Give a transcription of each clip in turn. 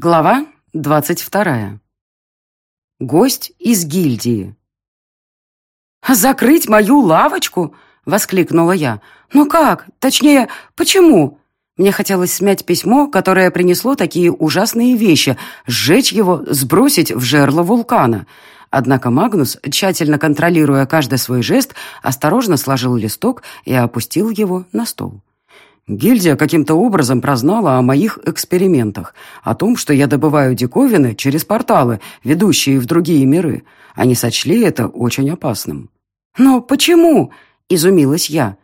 Глава двадцать вторая. Гость из гильдии. «Закрыть мою лавочку?» — воскликнула я. «Ну как? Точнее, почему?» Мне хотелось смять письмо, которое принесло такие ужасные вещи, сжечь его, сбросить в жерло вулкана. Однако Магнус, тщательно контролируя каждый свой жест, осторожно сложил листок и опустил его на стол. Гильдия каким-то образом прознала о моих экспериментах, о том, что я добываю диковины через порталы, ведущие в другие миры. Они сочли это очень опасным. «Но почему?» – изумилась я.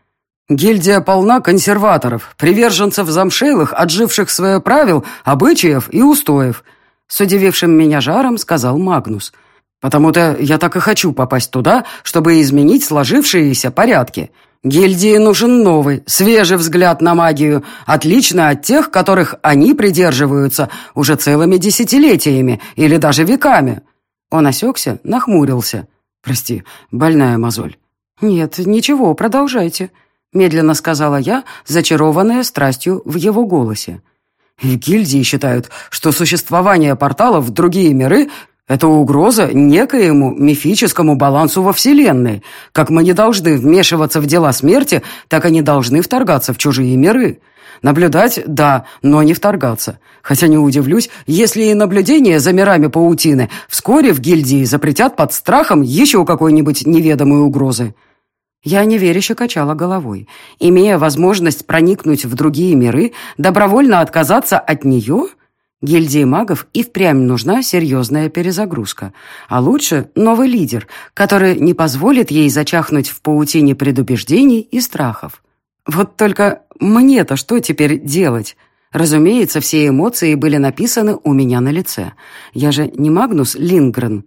«Гильдия полна консерваторов, приверженцев замшелых, отживших свое правил, обычаев и устоев», – с удивившим меня жаром сказал Магнус. «Потому-то я так и хочу попасть туда, чтобы изменить сложившиеся порядки». Гильдии нужен новый, свежий взгляд на магию, отличный от тех, которых они придерживаются уже целыми десятилетиями или даже веками. Он осекся, нахмурился. «Прости, больная мозоль». «Нет, ничего, продолжайте», — медленно сказала я, зачарованная страстью в его голосе. В гильдии считают, что существование порталов в другие миры это угроза некоему мифическому балансу во Вселенной. Как мы не должны вмешиваться в дела смерти, так и не должны вторгаться в чужие миры. Наблюдать – да, но не вторгаться. Хотя не удивлюсь, если и наблюдение за мирами паутины вскоре в гильдии запретят под страхом еще какой-нибудь неведомой угрозы. Я неверяще качала головой. Имея возможность проникнуть в другие миры, добровольно отказаться от нее – Гильдии магов и впрямь нужна серьезная перезагрузка. А лучше новый лидер, который не позволит ей зачахнуть в паутине предубеждений и страхов. Вот только мне-то что теперь делать? Разумеется, все эмоции были написаны у меня на лице. Я же не Магнус Лингрен.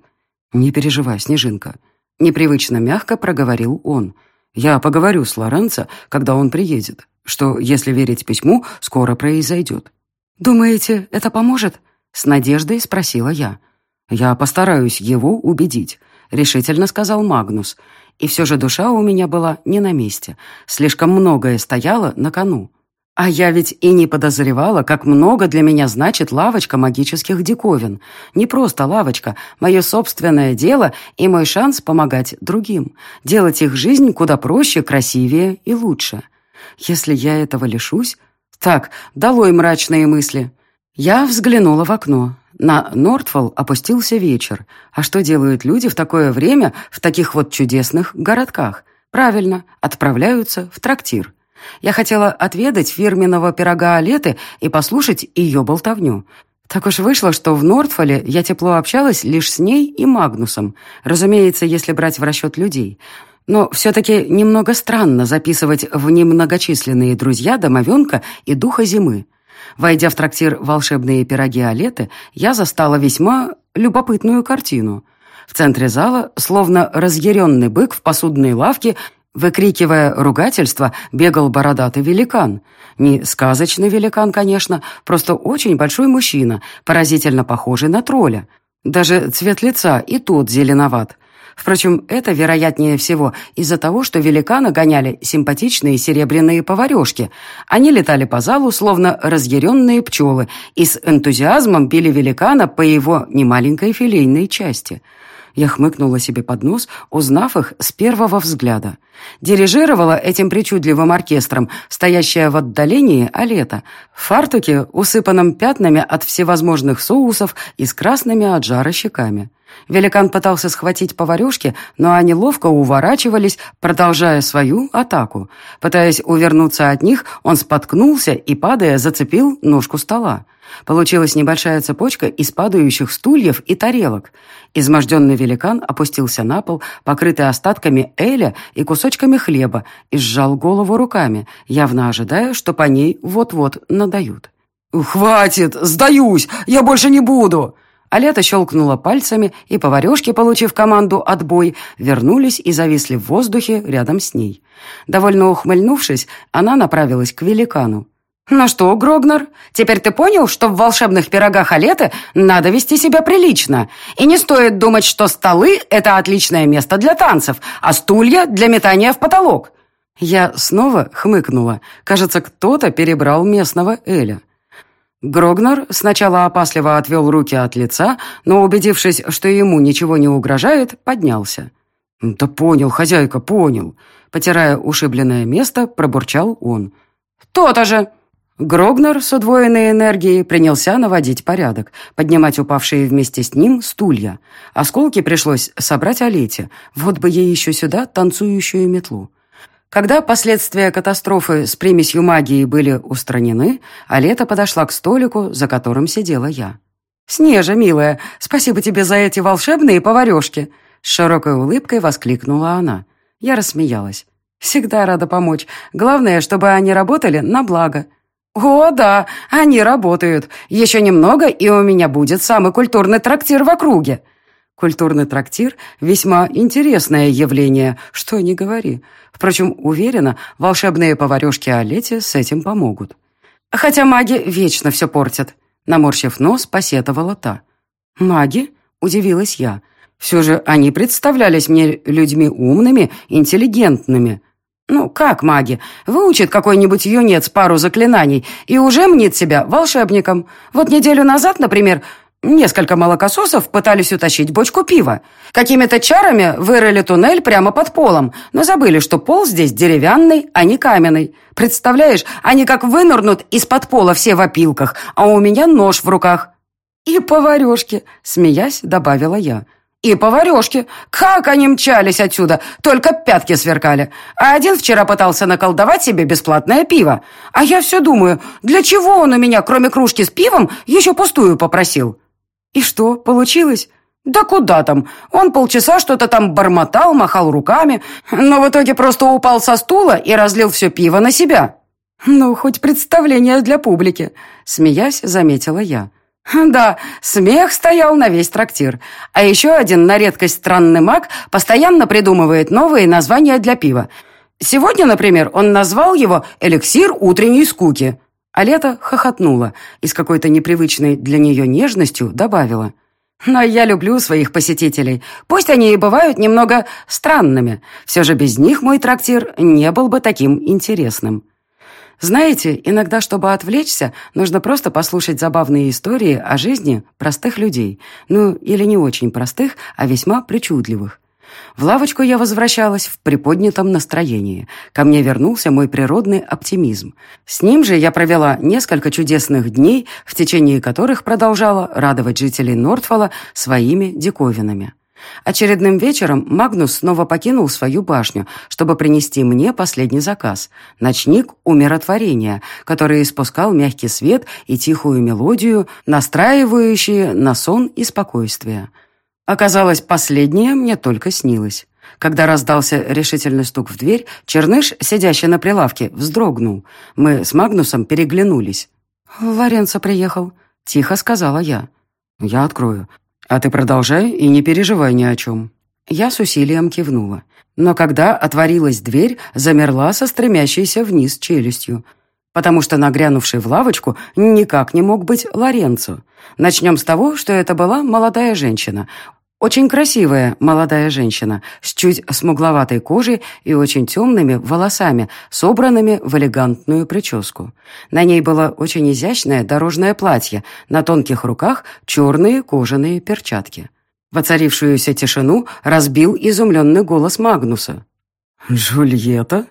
Не переживай, Снежинка. Непривычно мягко проговорил он. Я поговорю с Лоренцо, когда он приедет, что, если верить письму, скоро произойдет. «Думаете, это поможет?» — с надеждой спросила я. «Я постараюсь его убедить», — решительно сказал Магнус. И все же душа у меня была не на месте. Слишком многое стояло на кону. А я ведь и не подозревала, как много для меня значит лавочка магических диковин. Не просто лавочка, мое собственное дело и мой шанс помогать другим. Делать их жизнь куда проще, красивее и лучше. Если я этого лишусь, так, долой мрачные мысли. Я взглянула в окно. На Нортфолл опустился вечер. А что делают люди в такое время в таких вот чудесных городках? Правильно, отправляются в трактир. Я хотела отведать фирменного пирога Олеты и послушать ее болтовню. Так уж вышло, что в Нортфоле я тепло общалась лишь с ней и Магнусом. Разумеется, если брать в расчет людей. Но все-таки немного странно записывать в немногочисленные друзья домовенка и духа зимы. Войдя в трактир «Волшебные пироги Олеты», я застала весьма любопытную картину. В центре зала, словно разъяренный бык в посудной лавке, выкрикивая ругательство, бегал бородатый великан. Не сказочный великан, конечно, просто очень большой мужчина, поразительно похожий на тролля. Даже цвет лица и тот зеленоват – Впрочем, это, вероятнее всего, из-за того, что великана гоняли симпатичные серебряные поварешки. Они летали по залу, словно разъяренные пчелы, и с энтузиазмом били великана по его немаленькой филейной части – я хмыкнула себе под нос, узнав их с первого взгляда. Дирижировала этим причудливым оркестром, стоящая в отдалении Алета, в фартуке, усыпанном пятнами от всевозможных соусов и с красными от жара щеками. Великан пытался схватить поварешки, но они ловко уворачивались, продолжая свою атаку. Пытаясь увернуться от них, он споткнулся и, падая, зацепил ножку стола. Получилась небольшая цепочка из падающих стульев и тарелок. Изможденный великан опустился на пол, покрытый остатками эля и кусочками хлеба, и сжал голову руками, явно ожидая, что по ней вот-вот надают. «Хватит! Сдаюсь! Я больше не буду!» Алета щелкнула пальцами, и поварешки, получив команду «отбой», вернулись и зависли в воздухе рядом с ней. Довольно ухмыльнувшись, она направилась к великану. «Ну что, Грогнер, теперь ты понял, что в волшебных пирогах Алеты надо вести себя прилично? И не стоит думать, что столы — это отличное место для танцев, а стулья — для метания в потолок». Я снова хмыкнула. Кажется, кто-то перебрал местного Эля. Грогнер сначала опасливо отвел руки от лица, но, убедившись, что ему ничего не угрожает, поднялся. «Да понял, хозяйка, понял», — потирая ушибленное место, пробурчал он. «То-то же!» Грогнер с удвоенной энергией принялся наводить порядок, поднимать упавшие вместе с ним стулья. Осколки пришлось собрать Олете, вот бы ей еще сюда танцующую метлу. Когда последствия катастрофы с примесью магии были устранены, Алета подошла к столику, за которым сидела я. «Снежа, милая, спасибо тебе за эти волшебные поварешки!» С широкой улыбкой воскликнула она. Я рассмеялась. «Всегда рада помочь. Главное, чтобы они работали на благо». «О, да, они работают. Еще немного, и у меня будет самый культурный трактир в округе». Культурный трактир – весьма интересное явление, что не говори. Впрочем, уверена, волшебные поварешки Олете с этим помогут. Хотя маги вечно все портят. Наморщив нос, посетовала та. «Маги?» – удивилась я. «Все же они представлялись мне людьми умными, интеллигентными. Ну, как маги? Выучит какой-нибудь юнец пару заклинаний и уже мнит себя волшебником. Вот неделю назад, например, несколько молокососов пытались утащить бочку пива. Какими-то чарами вырыли туннель прямо под полом, но забыли, что пол здесь деревянный, а не каменный. Представляешь, они как вынырнут из-под пола все в опилках, а у меня нож в руках. «И поварешки», — смеясь, добавила я. И поварешки. Как они мчались отсюда, только пятки сверкали. А один вчера пытался наколдовать себе бесплатное пиво. А я все думаю, для чего он у меня, кроме кружки с пивом, еще пустую попросил? И что, получилось? Да куда там? Он полчаса что-то там бормотал, махал руками, но в итоге просто упал со стула и разлил все пиво на себя. Ну, хоть представление для публики, смеясь, заметила я. Да, смех стоял на весь трактир. А еще один, на редкость странный маг, постоянно придумывает новые названия для пива. Сегодня, например, он назвал его «эликсир утренней скуки». А лето хохотнула и с какой-то непривычной для нее нежностью добавила. «Но я люблю своих посетителей. Пусть они и бывают немного странными. Все же без них мой трактир не был бы таким интересным». Знаете, иногда, чтобы отвлечься, нужно просто послушать забавные истории о жизни простых людей. Ну, или не очень простых, а весьма причудливых. В лавочку я возвращалась в приподнятом настроении. Ко мне вернулся мой природный оптимизм. С ним же я провела несколько чудесных дней, в течение которых продолжала радовать жителей Нортфола своими диковинами. Очередным вечером Магнус снова покинул свою башню, чтобы принести мне последний заказ – ночник умиротворения, который испускал мягкий свет и тихую мелодию, настраивающие на сон и спокойствие. Оказалось, последнее мне только снилось. Когда раздался решительный стук в дверь, Черныш, сидящий на прилавке, вздрогнул. Мы с Магнусом переглянулись. «Лоренцо приехал», — тихо сказала я. «Я открою. «А ты продолжай и не переживай ни о чем». Я с усилием кивнула. Но когда отворилась дверь, замерла со стремящейся вниз челюстью. Потому что нагрянувший в лавочку никак не мог быть Лоренцо. Начнем с того, что это была молодая женщина, очень красивая молодая женщина с чуть смугловатой кожей и очень темными волосами, собранными в элегантную прическу. На ней было очень изящное дорожное платье, на тонких руках черные кожаные перчатки. Воцарившуюся тишину разбил изумленный голос Магнуса. «Джульетта?»